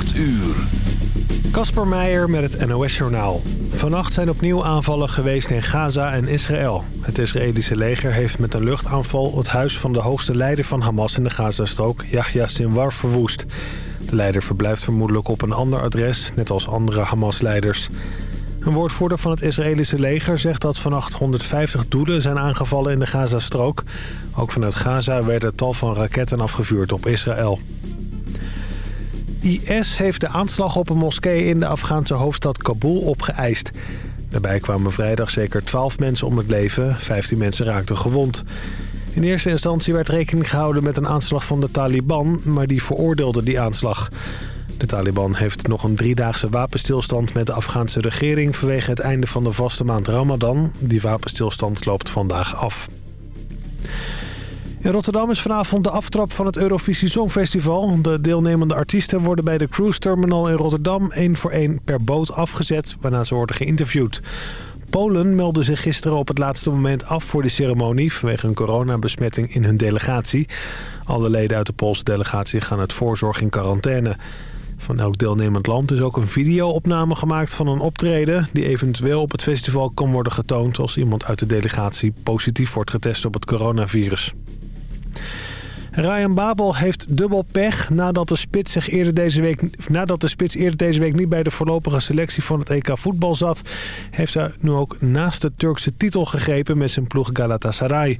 8 uur. Kasper Meijer met het NOS-journaal. Vannacht zijn opnieuw aanvallen geweest in Gaza en Israël. Het Israëlische leger heeft met een luchtaanval... het huis van de hoogste leider van Hamas in de Gazastrook, Yahya Sinwar, verwoest. De leider verblijft vermoedelijk op een ander adres, net als andere Hamas-leiders. Een woordvoerder van het Israëlische leger zegt dat vannacht 150 doelen zijn aangevallen in de Gazastrook. Ook vanuit Gaza werden tal van raketten afgevuurd op Israël. IS heeft de aanslag op een moskee in de Afghaanse hoofdstad Kabul opgeëist. Daarbij kwamen vrijdag zeker 12 mensen om het leven, 15 mensen raakten gewond. In eerste instantie werd rekening gehouden met een aanslag van de Taliban, maar die veroordeelde die aanslag. De Taliban heeft nog een driedaagse wapenstilstand met de Afghaanse regering... vanwege het einde van de vaste maand Ramadan. Die wapenstilstand loopt vandaag af. In Rotterdam is vanavond de aftrap van het Eurovisie Songfestival. De deelnemende artiesten worden bij de cruise terminal in Rotterdam... één voor één per boot afgezet, waarna ze worden geïnterviewd. Polen meldde zich gisteren op het laatste moment af voor de ceremonie... vanwege een coronabesmetting in hun delegatie. Alle leden uit de Poolse delegatie gaan uit voorzorg in quarantaine. Van elk deelnemend land is ook een videoopname gemaakt van een optreden... die eventueel op het festival kan worden getoond... als iemand uit de delegatie positief wordt getest op het coronavirus. Ryan Babel heeft dubbel pech nadat de, spits zich eerder deze week, nadat de spits eerder deze week niet bij de voorlopige selectie van het EK voetbal zat. Heeft hij nu ook naast de Turkse titel gegrepen met zijn ploeg Galatasaray.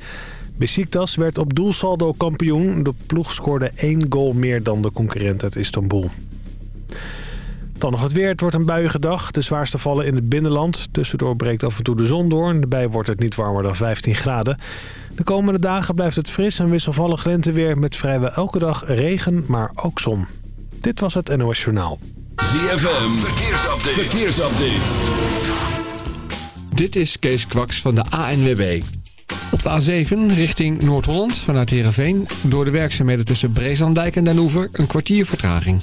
Besiktas werd op doelsaldo kampioen. De ploeg scoorde één goal meer dan de concurrent uit Istanbul. Dan nog het weer. Het wordt een buiige dag. De zwaarste vallen in het binnenland. Tussendoor breekt af en toe de zon door. Daarbij wordt het niet warmer dan 15 graden. De komende dagen blijft het fris en wisselvallig lenteweer... met vrijwel elke dag regen, maar ook zon. Dit was het NOS Journaal. ZFM. Verkeersupdate. Verkeersupdate. Dit is Kees Kwaks van de ANWB. Op de A7 richting Noord-Holland vanuit Heerenveen... door de werkzaamheden tussen Breeslanddijk en Den Hoever een kwartier vertraging.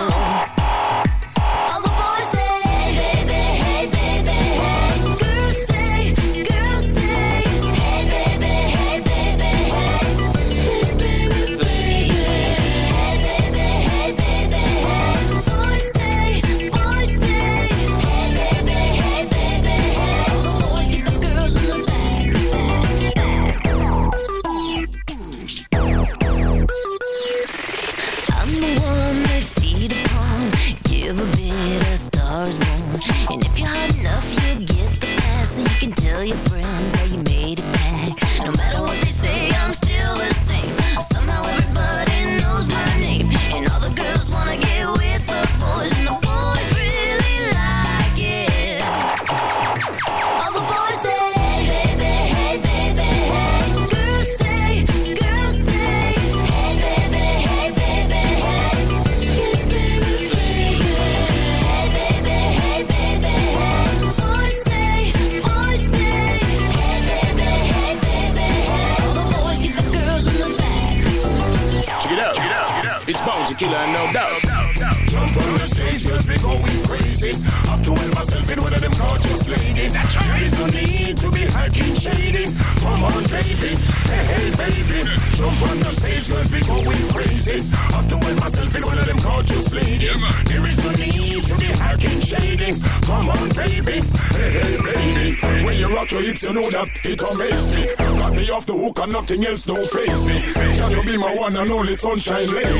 nothing else don't face me. Can you be my one and only sunshine lady?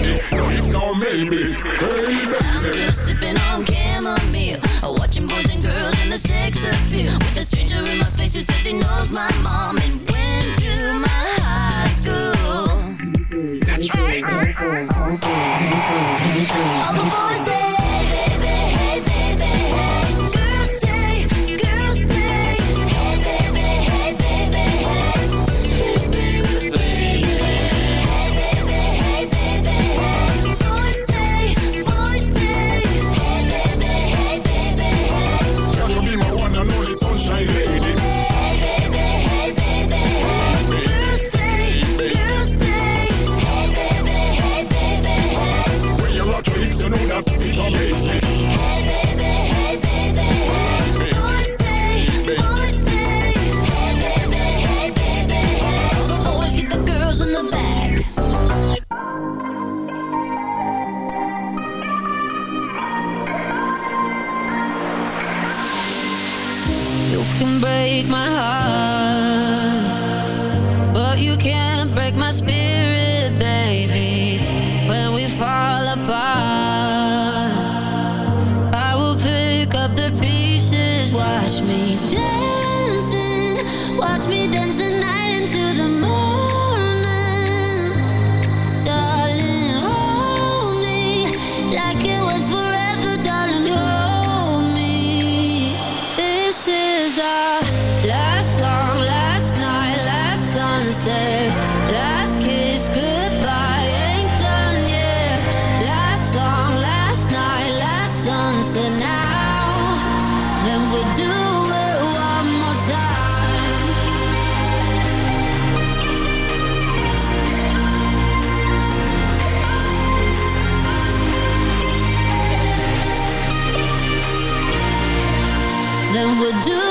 and we'll do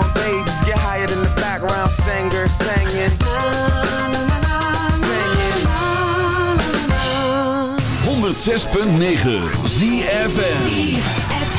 on, babies, get higher in the background singer singing. Singing. 106.9 ZFN.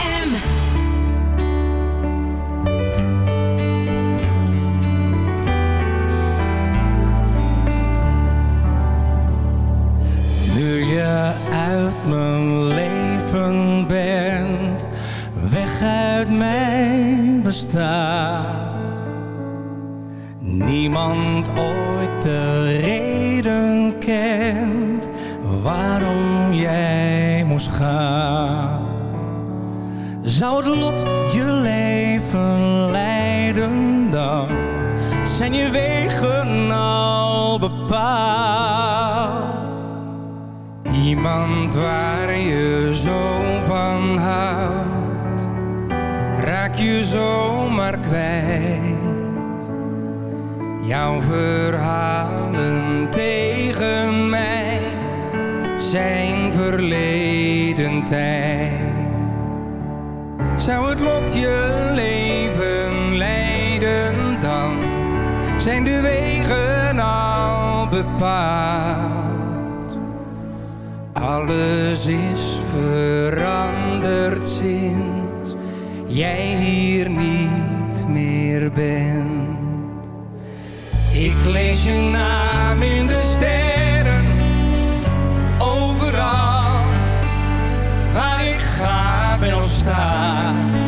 staan.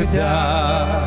gedaan.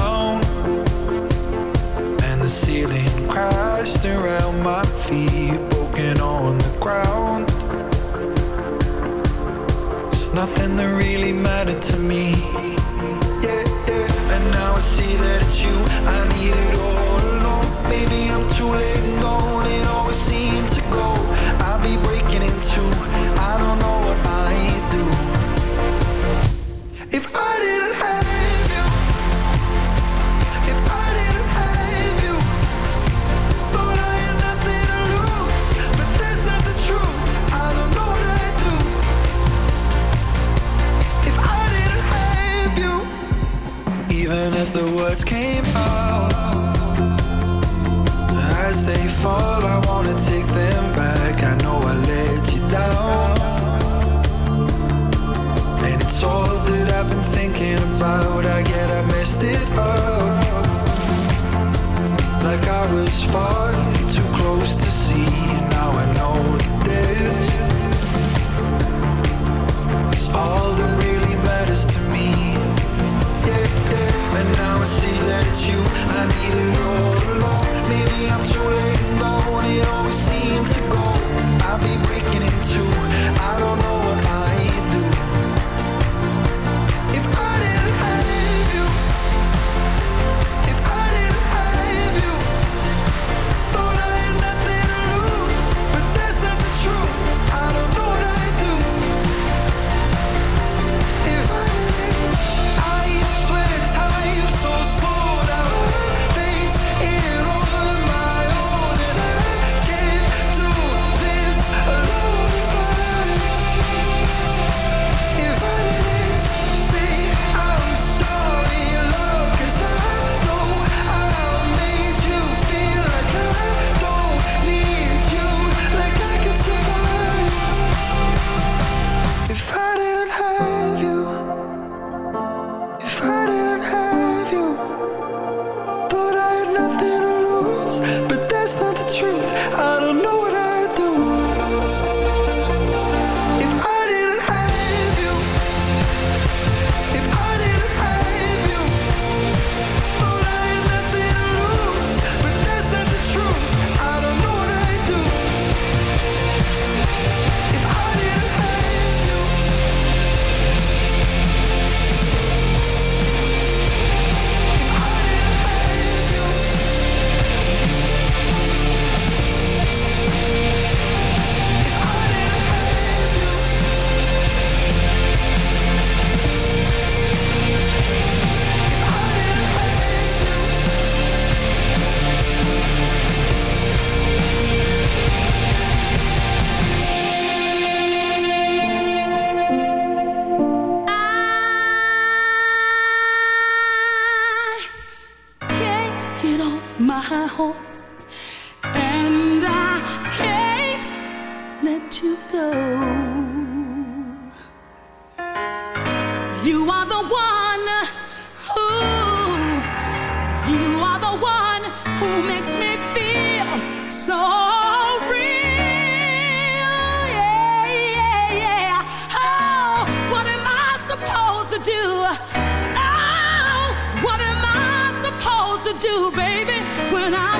alone. And the ceiling crashed around my feet Broken on the ground. It's nothing that really mattered to me. Yeah, yeah. And now I see that it's you. I need it all alone. Maybe I'm too late. out, I get I messed it up. Like I was far too close to see, now I know that this is all that really matters to me. Yeah, yeah. And now I see that it's you, I needed all along. Maybe I'm too late, no, it always seemed to go. I'll be breaking in two, I don't know what I do, baby, when I'm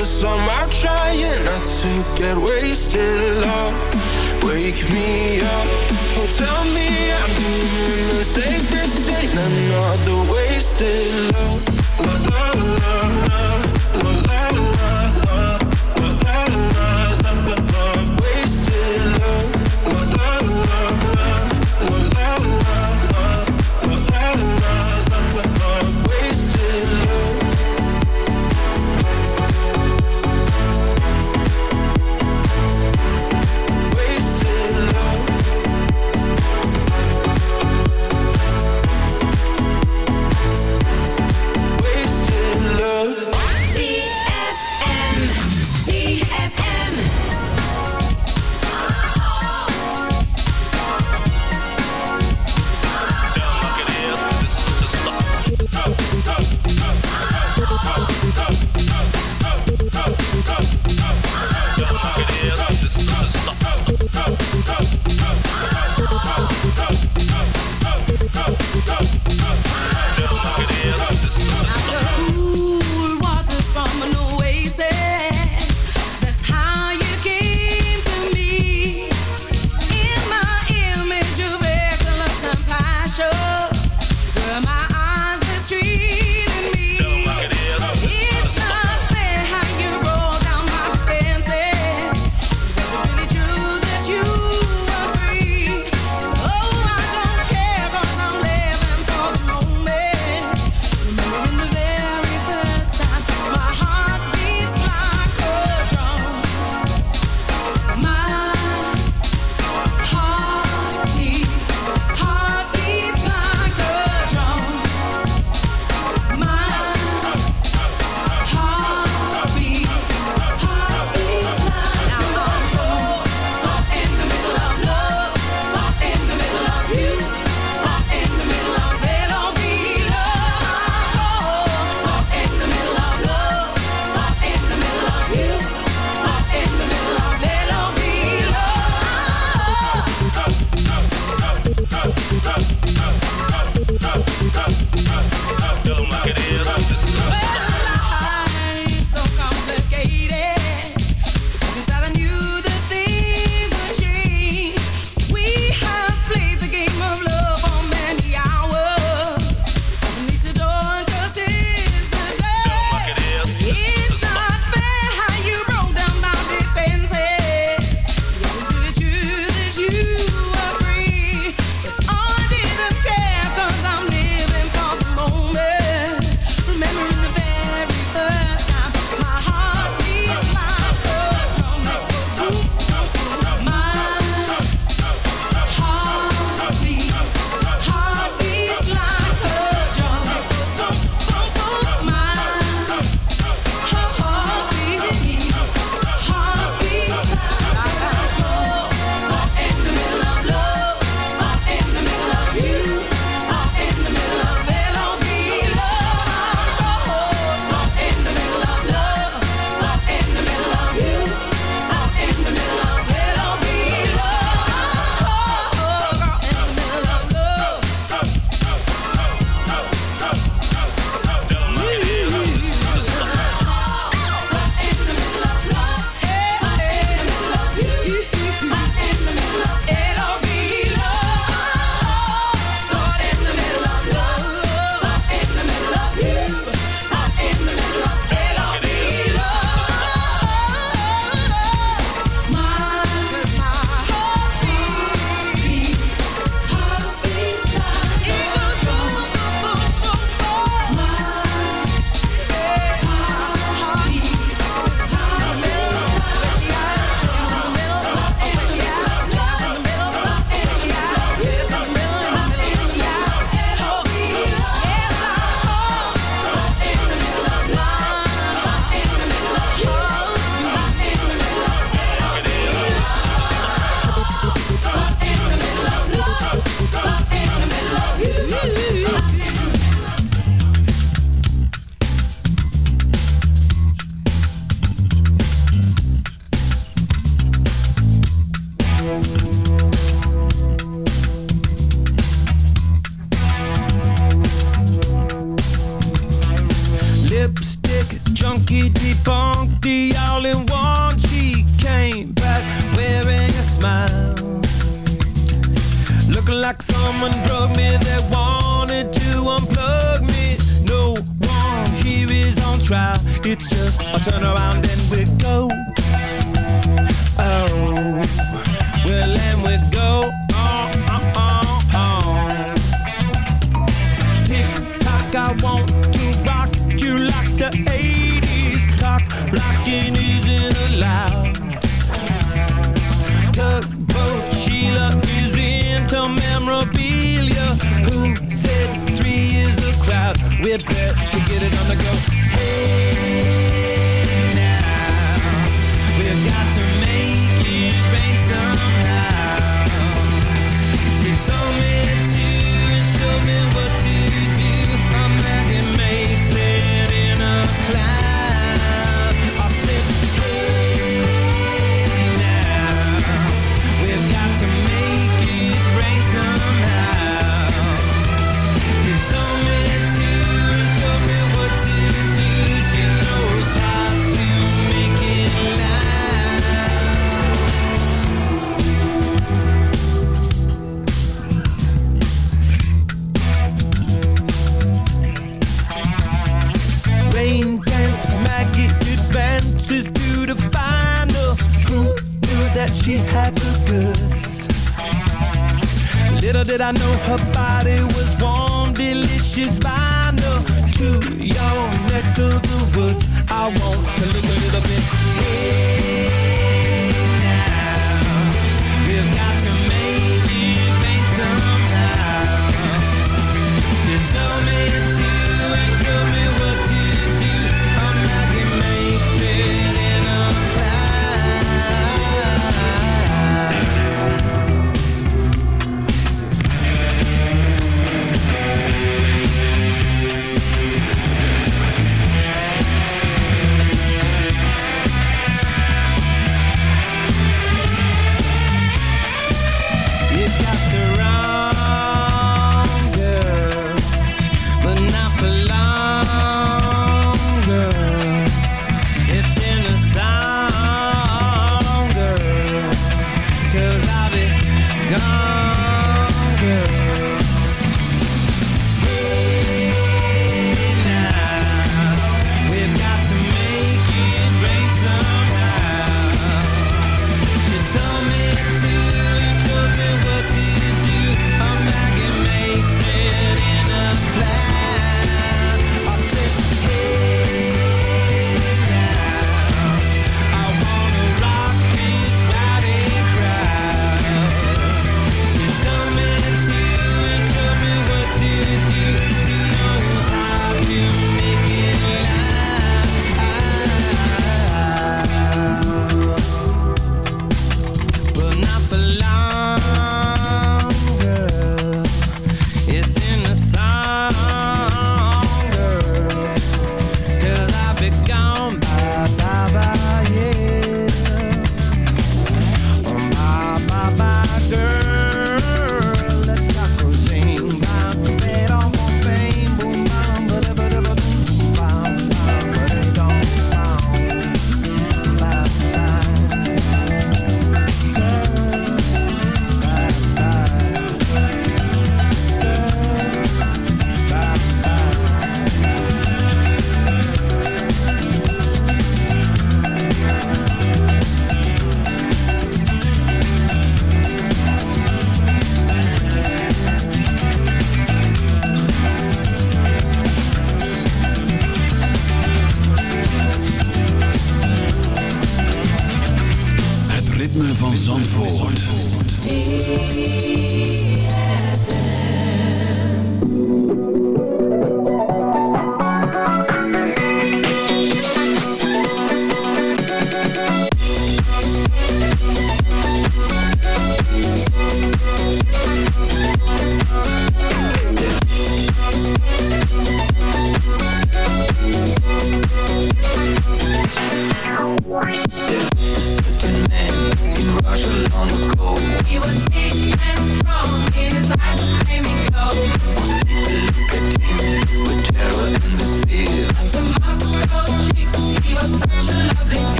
Us, I'm trying not to get wasted. Love, wake me up. Oh, tell me I'm doing the safest. Ain't another wasted love. La la la la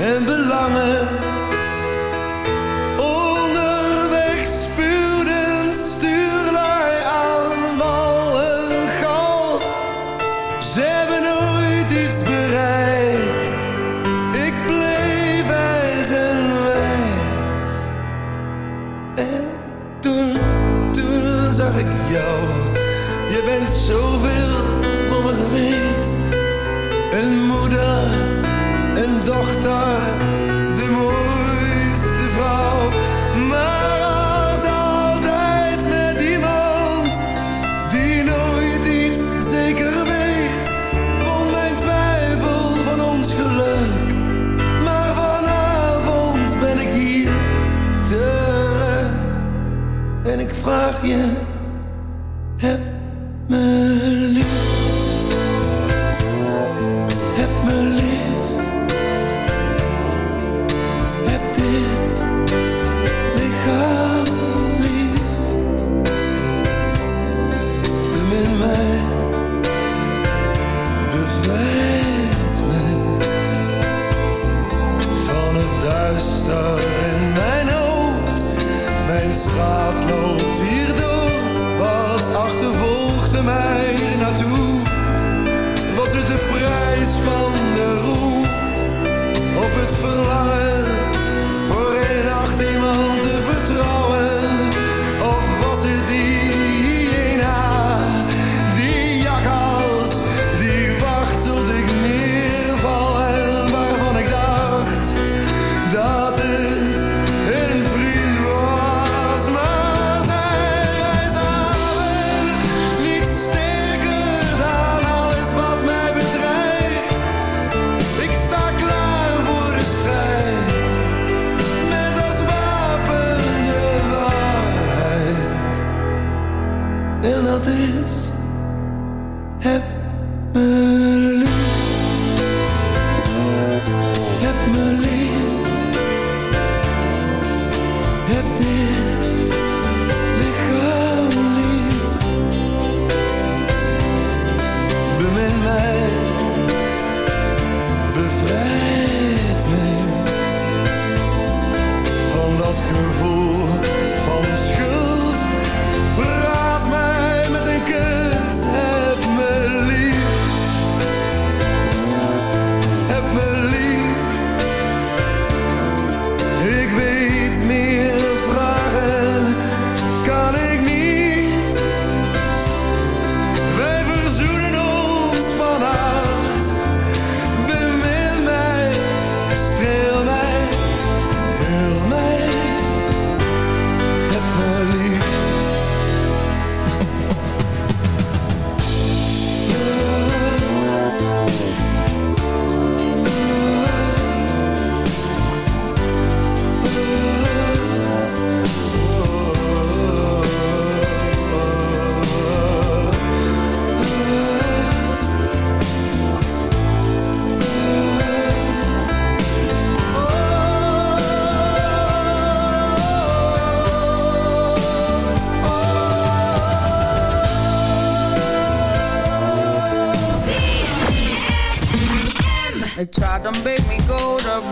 en belangen. you.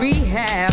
Rehab.